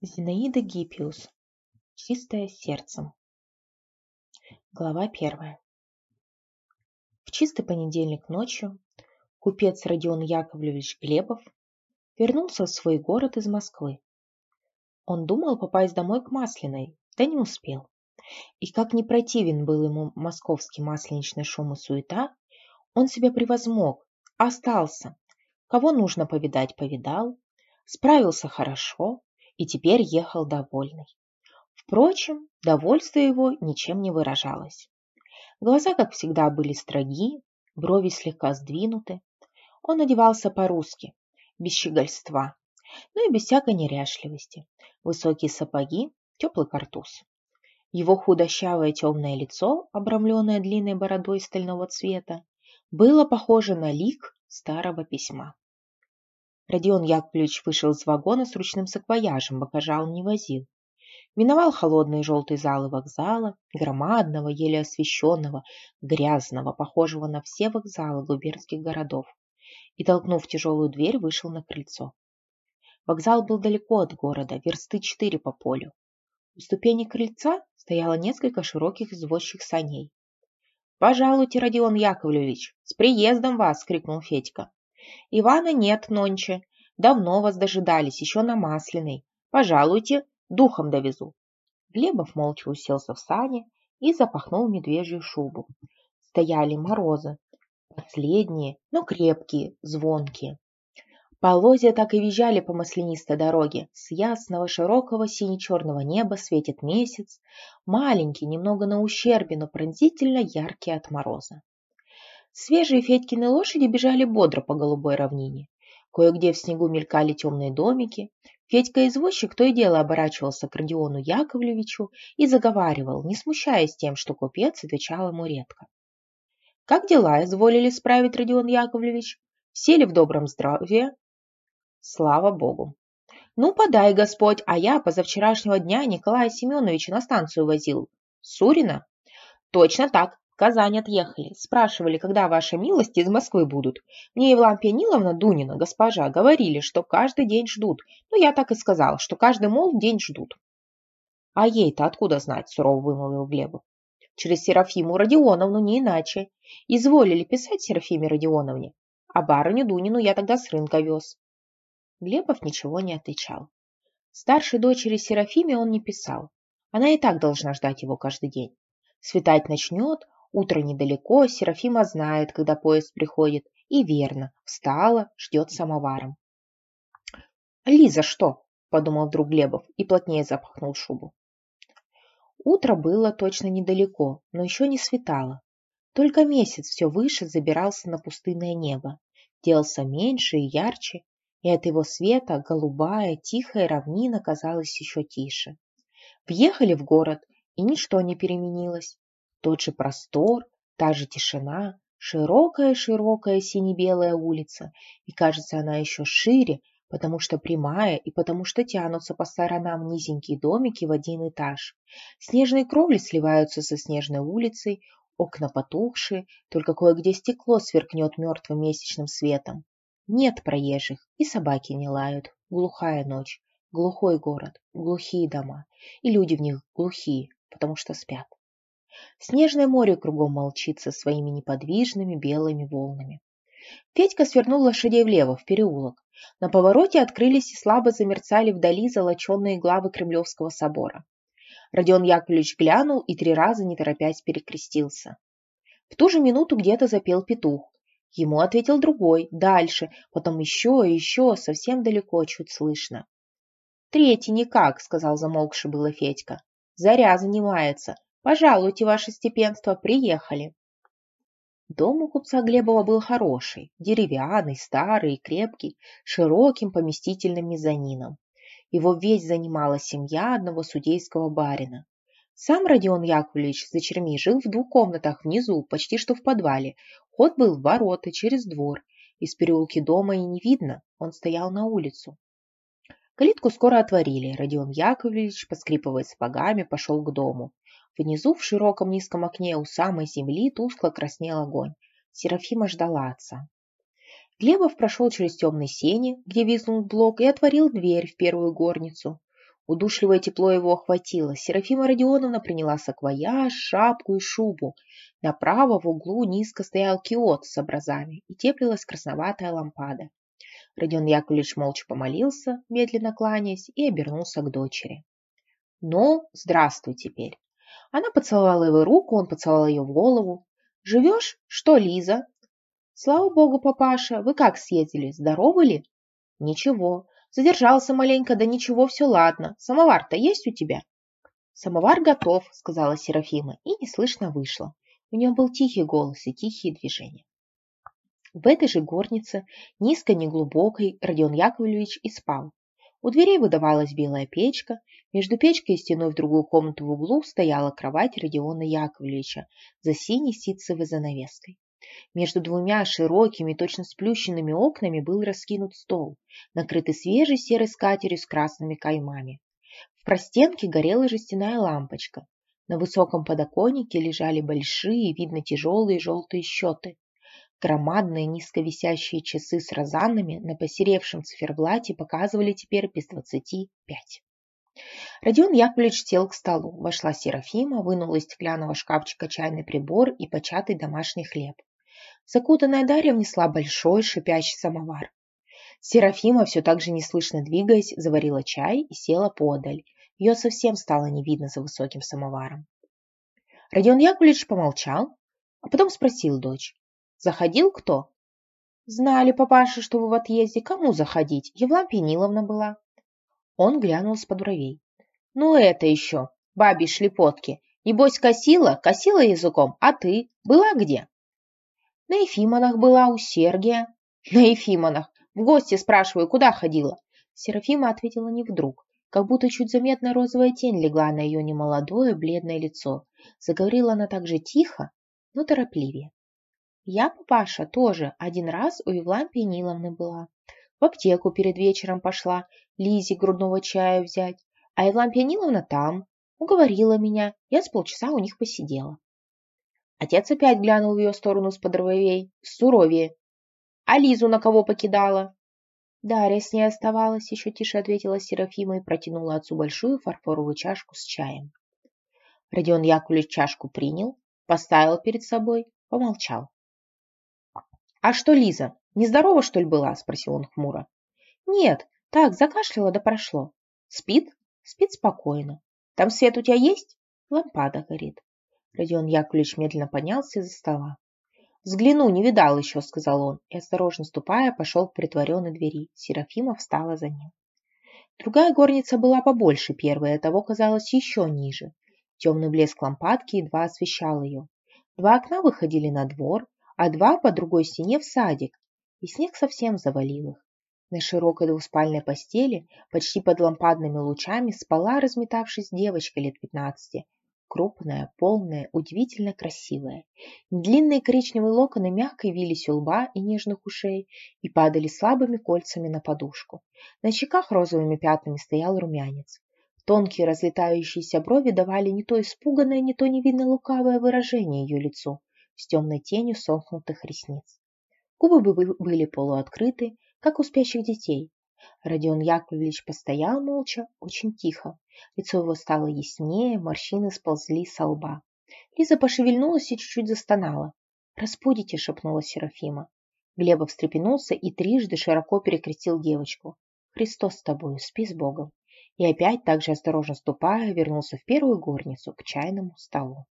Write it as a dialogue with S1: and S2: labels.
S1: Зинаида Гиппиус. Чистое сердцем. Глава первая. В чистый понедельник ночью купец Родион Яковлевич Глебов вернулся в свой город из Москвы. Он думал попасть домой к Масляной, да не успел. И как не противен был ему московский масленичный шум и суета, он себя превозмог, остался. Кого нужно повидать, повидал, справился хорошо, и теперь ехал довольный. Впрочем, довольство его ничем не выражалось. Глаза, как всегда, были строги, брови слегка сдвинуты. Он одевался по-русски, без щегольства, но и без всякой неряшливости. Высокие сапоги, теплый картуз. Его худощавое темное лицо, обрамленное длинной бородой стального цвета, было похоже на лик старого письма. Родион Яковлевич вышел из вагона с ручным саквояжем, багажа не возил. Миновал холодные желтые залы вокзала, громадного, еле освещенного, грязного, похожего на все вокзалы губернских городов, и, толкнув тяжелую дверь, вышел на крыльцо. Вокзал был далеко от города, версты четыре по полю. У ступени крыльца стояло несколько широких извозчих саней. «Пожалуйте, Родион Яковлевич! С приездом вас!» — крикнул Федька. Ивана нет нонче. Давно вас дожидались, еще на Масляной. Пожалуйте, духом довезу. Глебов молча уселся в сане и запахнул медвежью шубу. Стояли морозы. Последние, но крепкие, звонкие. Полозья так и визжали по маслянистой дороге. С ясного широкого сине-черного неба светит месяц, маленький, немного на ущербе, но пронзительно яркий от мороза. Свежие Федькины лошади бежали бодро по голубой равнине. Кое-где в снегу мелькали темные домики. Федька-извозчик то и дело оборачивался к Родиону Яковлевичу и заговаривал, не смущаясь тем, что купец отвечал ему редко. «Как дела?» – изволили справить Родион Яковлевич. «Сели в добром здравии?» «Слава Богу!» «Ну, подай, Господь, а я позавчерашнего дня Николая Семеновича на станцию возил. Сурина?» «Точно так. Казань отъехали. Спрашивали, когда ваша милость из Москвы будут. Мне Евлампия Ниловна Дунина, госпожа, говорили, что каждый день ждут. Ну, я так и сказал, что каждый, мол, день ждут. А ей-то откуда знать, сурово вымолвил Глебов. Через Серафиму Родионовну, не иначе. Изволили писать Серафиме Родионовне. А барыню Дунину я тогда с рынка вез. Глебов ничего не отвечал. Старшей дочери Серафиме он не писал. Она и так должна ждать его каждый день. Светать начнет, Утро недалеко, Серафима знает, когда поезд приходит. И верно, встала, ждет самоваром. «Лиза что?» – подумал вдруг Глебов и плотнее запахнул шубу. Утро было точно недалеко, но еще не светало. Только месяц все выше забирался на пустынное небо, делался меньше и ярче, и от его света голубая, тихая равнина казалась еще тише. Въехали в город, и ничто не переменилось. Тот же простор, та же тишина, широкая-широкая сине-белая улица, и кажется она еще шире, потому что прямая и потому что тянутся по сторонам низенькие домики в один этаж. Снежные кровли сливаются со снежной улицей, окна потухшие, только кое-где стекло сверкнет мертвым месячным светом. Нет проезжих, и собаки не лают. Глухая ночь, глухой город, глухие дома, и люди в них глухие, потому что спят. Снежное море кругом молчит со своими неподвижными белыми волнами. Петька свернул лошадей влево, в переулок. На повороте открылись и слабо замерцали вдали золоченные главы Кремлевского собора. Родион Яковлевич глянул и три раза, не торопясь, перекрестился. В ту же минуту где-то запел петух. Ему ответил другой, дальше, потом еще и еще, совсем далеко, чуть слышно. «Третий никак», — сказал замолкший было Федька. «Заря занимается. Пожалуйте, ваше степенство, приехали. Дом у купца Глебова был хороший, деревянный, старый и крепкий, широким поместительным мезонином. Его весь занимала семья одного судейского барина. Сам Родион Яковлевич с дочерьми жил в двух комнатах внизу, почти что в подвале. Ход был в ворота, через двор. Из переулки дома и не видно, он стоял на улицу. Калитку скоро отворили. Родион Яковлевич, поскрипывая сапогами, пошел к дому. Внизу, в широком низком окне у самой земли, тускло краснел огонь. Серафима ждала отца. Глебов прошел через темный сени, где визнул блок, и отворил дверь в первую горницу. Удушливое тепло его охватило. Серафима Родионовна приняла саквояж, шапку и шубу. Направо в углу низко стоял киот с образами, и теплилась красноватая лампада. Родион Яковлевич молча помолился, медленно кланяясь, и обернулся к дочери. «Ну, здравствуй теперь». Она поцеловала его руку, он поцеловал ее в голову. «Живешь? Что, Лиза?» «Слава богу, папаша, вы как съездили? Здоровы ли?» «Ничего. Задержался маленько, да ничего, все ладно. Самовар-то есть у тебя?» «Самовар готов», — сказала Серафима, и неслышно вышла. У нее был тихий голос и тихие движения. В этой же горнице, низко неглубокой, Родион Яковлевич и спал. У дверей выдавалась белая печка, между печкой и стеной в другую комнату в углу стояла кровать Родиона Яковлевича за синей ситцевой занавеской. Между двумя широкими, точно сплющенными окнами был раскинут стол, накрытый свежей серой скатерью с красными каймами. В простенке горела жестяная лампочка. На высоком подоконнике лежали большие, видно тяжелые желтые счеты. Громадные низковисящие часы с розанами на посеревшем циферблате показывали теперь без двадцати пять. Родион Яковлевич сел к столу. Вошла Серафима, вынула из стеклянного шкафчика чайный прибор и початый домашний хлеб. Закутанная Дарья внесла большой шипящий самовар. Серафима, все так же неслышно двигаясь, заварила чай и села подаль. Ее совсем стало не видно за высоким самоваром. Родион Яковлевич помолчал, а потом спросил дочь. Заходил кто? Знали, папаша, что вы в отъезде. Кому заходить? Евлампия Ниловна была. Он глянул с под бровей. Ну это еще, бабе шлепотки. Небось косила, косила языком, а ты была где? На Ефимонах была у Сергия. На Ефимонах. В гости спрашиваю, куда ходила? Серафима ответила не вдруг, как будто чуть заметная розовая тень легла на ее немолодое бледное лицо. Заговорила она так же тихо, но торопливее. Я, папаша, тоже один раз у Евлампии Ниловны была. В аптеку перед вечером пошла Лизе грудного чая взять, а Евлампия Ниловна там. Уговорила меня, я с полчаса у них посидела. Отец опять глянул в ее сторону с подровей, суровее. А Лизу на кого покидала? Дарья с ней оставалась, еще тише ответила Серафима и протянула отцу большую фарфоровую чашку с чаем. Родион Яковлевич чашку принял, поставил перед собой, помолчал. «А что Лиза, нездорова, что ли, была?» – спросил он хмуро. «Нет, так, закашляла да прошло. Спит? Спит спокойно. Там свет у тебя есть? Лампада горит». Родион Яковлевич медленно поднялся из-за стола. «Взгляну, не видал еще», – сказал он, и, осторожно ступая, пошел к притворенной двери. Серафима встала за ним. Другая горница была побольше первой, а того казалось еще ниже. Темный блеск лампадки едва освещал ее. Два окна выходили на двор, а два по другой стене в садик, и снег совсем завалил их. На широкой двуспальной постели, почти под лампадными лучами, спала, разметавшись, девочка лет пятнадцати, крупная, полная, удивительно красивая. Длинные коричневые локоны мягко вились у лба и нежных ушей и падали слабыми кольцами на подушку. На щеках розовыми пятнами стоял румянец. Тонкие разлетающиеся брови давали не то испуганное, не то невинно лукавое выражение ее лицу с темной тенью сомкнутых ресниц. Губы были полуоткрыты, как у спящих детей. Родион Яковлевич постоял молча, очень тихо. Лицо его стало яснее, морщины сползли со лба. Лиза пошевельнулась и чуть-чуть застонала. «Разбудите!» — шепнула Серафима. Глеба встрепенулся и трижды широко перекрестил девочку. «Христос с тобою, спи с Богом!» И опять, так же осторожно ступая, вернулся в первую горницу к чайному столу.